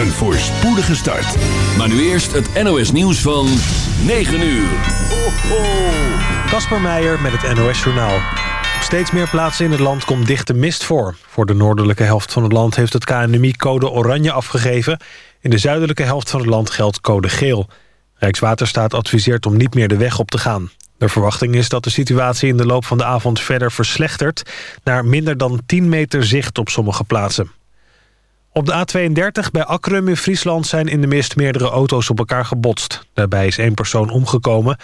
Een voorspoedige start. Maar nu eerst het NOS nieuws van 9 uur. Kasper Meijer met het NOS Journaal. Op steeds meer plaatsen in het land komt dichte mist voor. Voor de noordelijke helft van het land heeft het KNMI code oranje afgegeven. In de zuidelijke helft van het land geldt code geel. Rijkswaterstaat adviseert om niet meer de weg op te gaan. De verwachting is dat de situatie in de loop van de avond verder verslechtert... naar minder dan 10 meter zicht op sommige plaatsen. Op de A32 bij Akrum in Friesland zijn in de mist meerdere auto's op elkaar gebotst. Daarbij is één persoon omgekomen.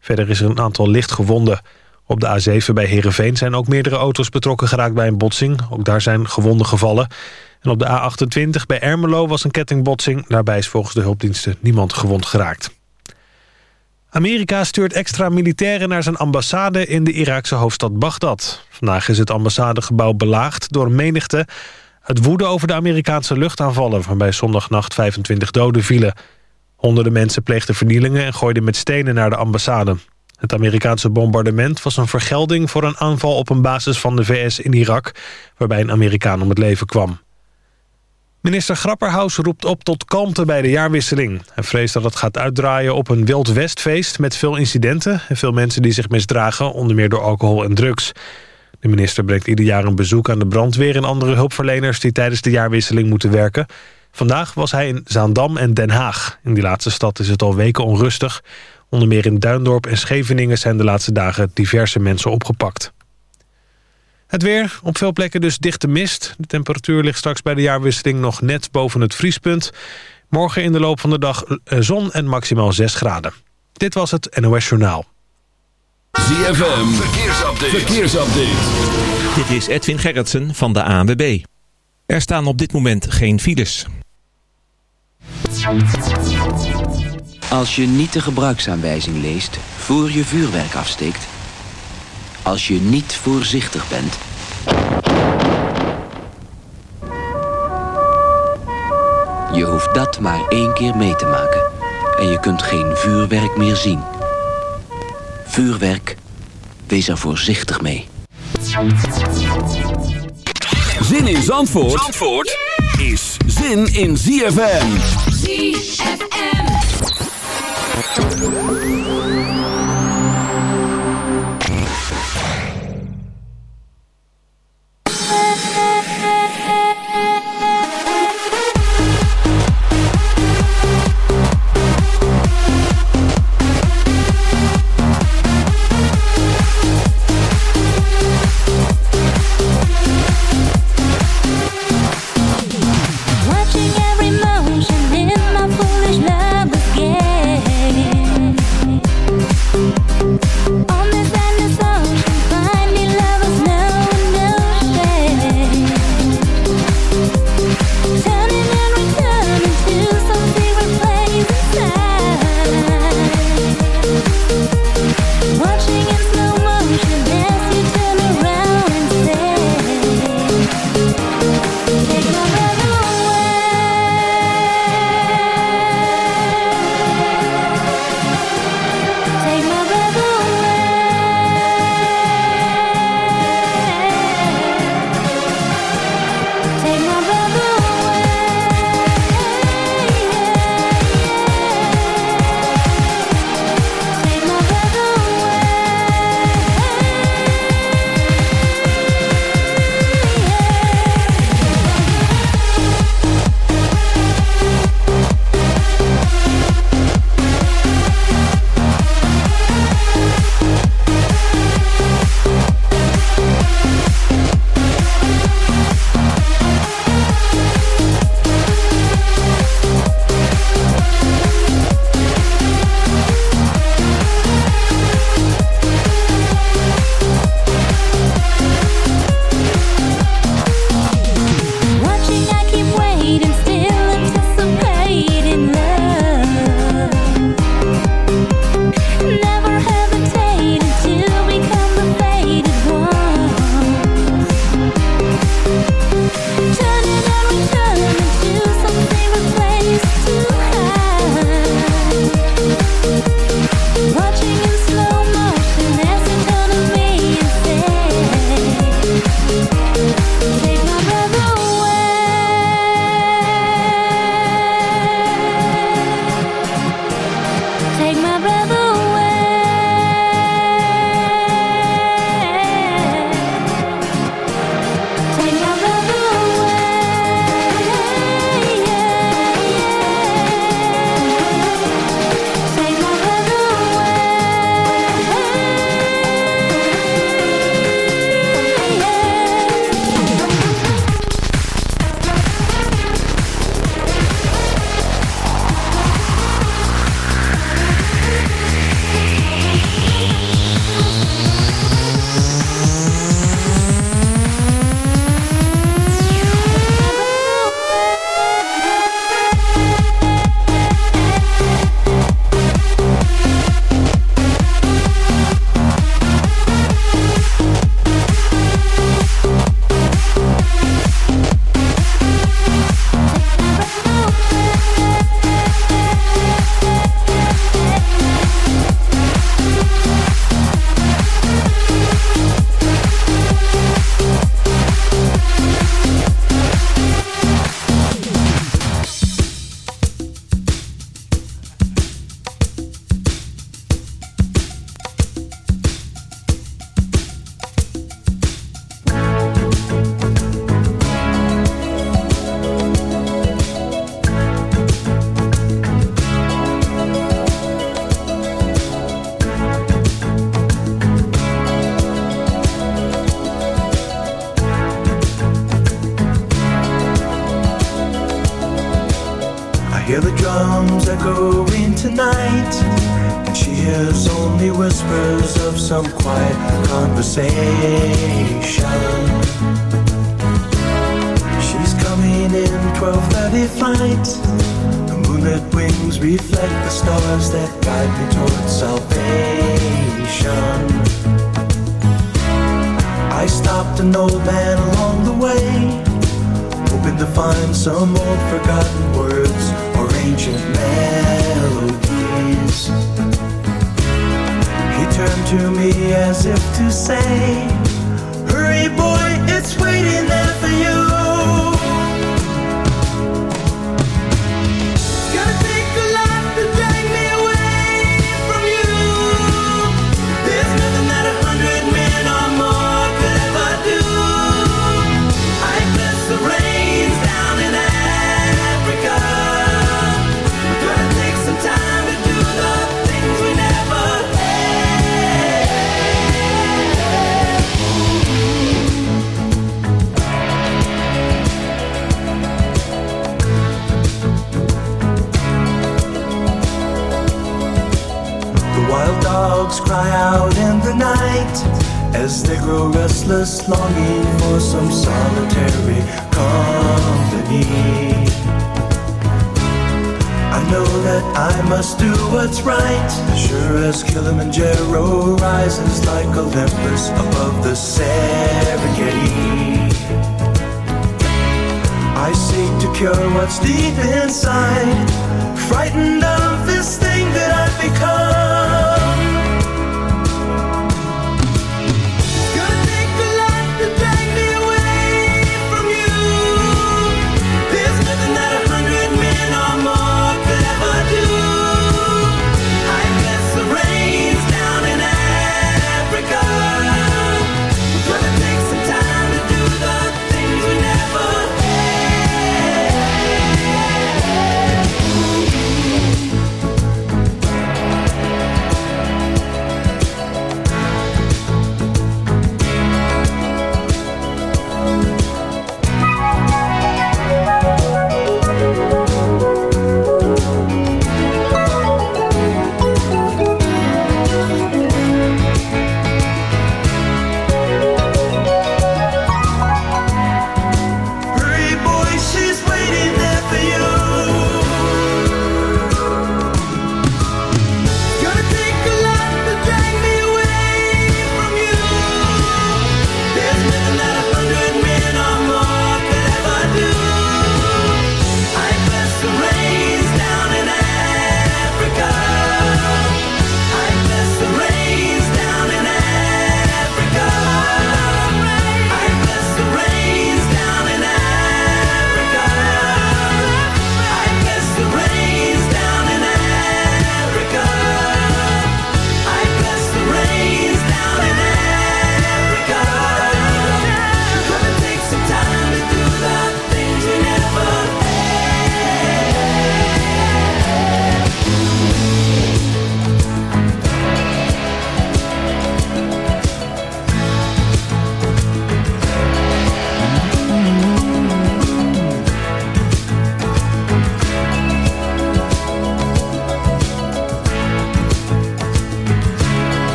Verder is er een aantal licht gewonden. Op de A7 bij Heerenveen zijn ook meerdere auto's betrokken geraakt bij een botsing. Ook daar zijn gewonden gevallen. En op de A28 bij Ermelo was een kettingbotsing. Daarbij is volgens de hulpdiensten niemand gewond geraakt. Amerika stuurt extra militairen naar zijn ambassade in de Iraakse hoofdstad Bagdad. Vandaag is het ambassadegebouw belaagd door menigte... Het woede over de Amerikaanse luchtaanvallen... waarbij zondagnacht 25 doden vielen. Honderden mensen pleegden vernielingen en gooiden met stenen naar de ambassade. Het Amerikaanse bombardement was een vergelding voor een aanval op een basis van de VS in Irak... waarbij een Amerikaan om het leven kwam. Minister Grapperhaus roept op tot kalmte bij de jaarwisseling. Hij vreest dat het gaat uitdraaien op een Wild Westfeest... met veel incidenten en veel mensen die zich misdragen... onder meer door alcohol en drugs. De minister brengt ieder jaar een bezoek aan de brandweer... en andere hulpverleners die tijdens de jaarwisseling moeten werken. Vandaag was hij in Zaandam en Den Haag. In die laatste stad is het al weken onrustig. Onder meer in Duindorp en Scheveningen zijn de laatste dagen diverse mensen opgepakt. Het weer, op veel plekken dus dichte mist. De temperatuur ligt straks bij de jaarwisseling nog net boven het vriespunt. Morgen in de loop van de dag eh, zon en maximaal 6 graden. Dit was het NOS Journaal. ZFM, verkeersupdate. verkeersupdate. Dit is Edwin Gerritsen van de ANWB. Er staan op dit moment geen files. Als je niet de gebruiksaanwijzing leest voor je vuurwerk afsteekt... als je niet voorzichtig bent... Je hoeft dat maar één keer mee te maken. En je kunt geen vuurwerk meer zien. Vuurwerk, wees er voorzichtig mee. Zin in Zandvoort, Zandvoort is zin in ZFM. ZFM.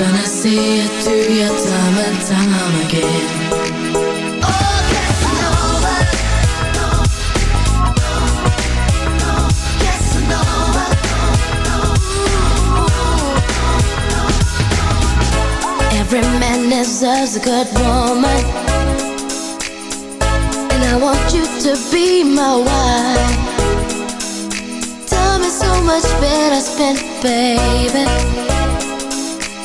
Gonna see through time and time again oh. Every man deserves a good woman And I want you to be my wife Time is so much better spent, baby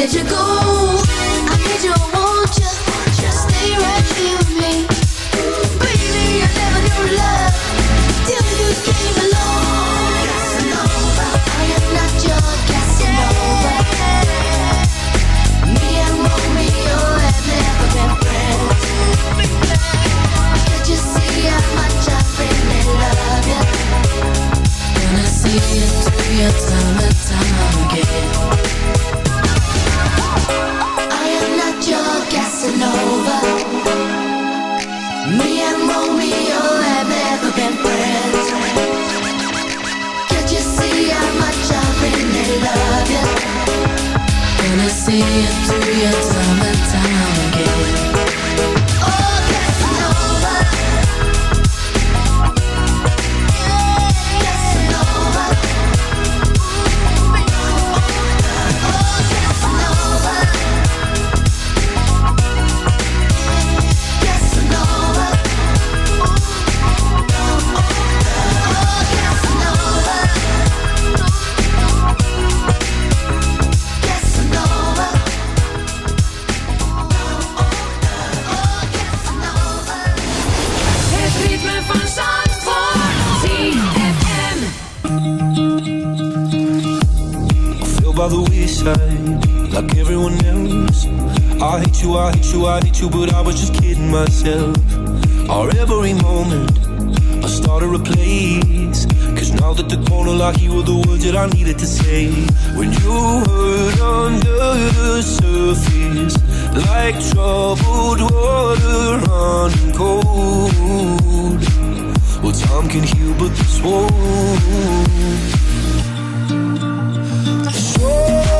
let you go People like you were the words that I needed to say. When you hurt under the surface Like troubled water running cold. Well, time can heal, but this won't. So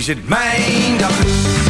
is het mijn dag.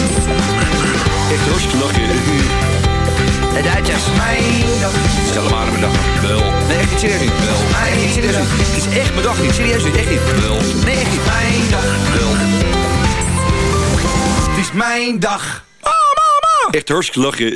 Echt hartstikke lachen. De Duitsers. Mijn dag. Stel maar aan mijn dag. Wel. Nee, echt niet serieus. Wel. Nee, niet serieus. Het is echt mijn dag niet. Serieus niet. Echt niet. Wel. Nee, echt niet. Mijn dag. Wel. Het is mijn dag. Oh, mama. Echt hartstikke lachen.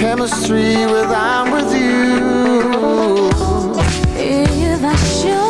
Chemistry with I'm with you. If I showed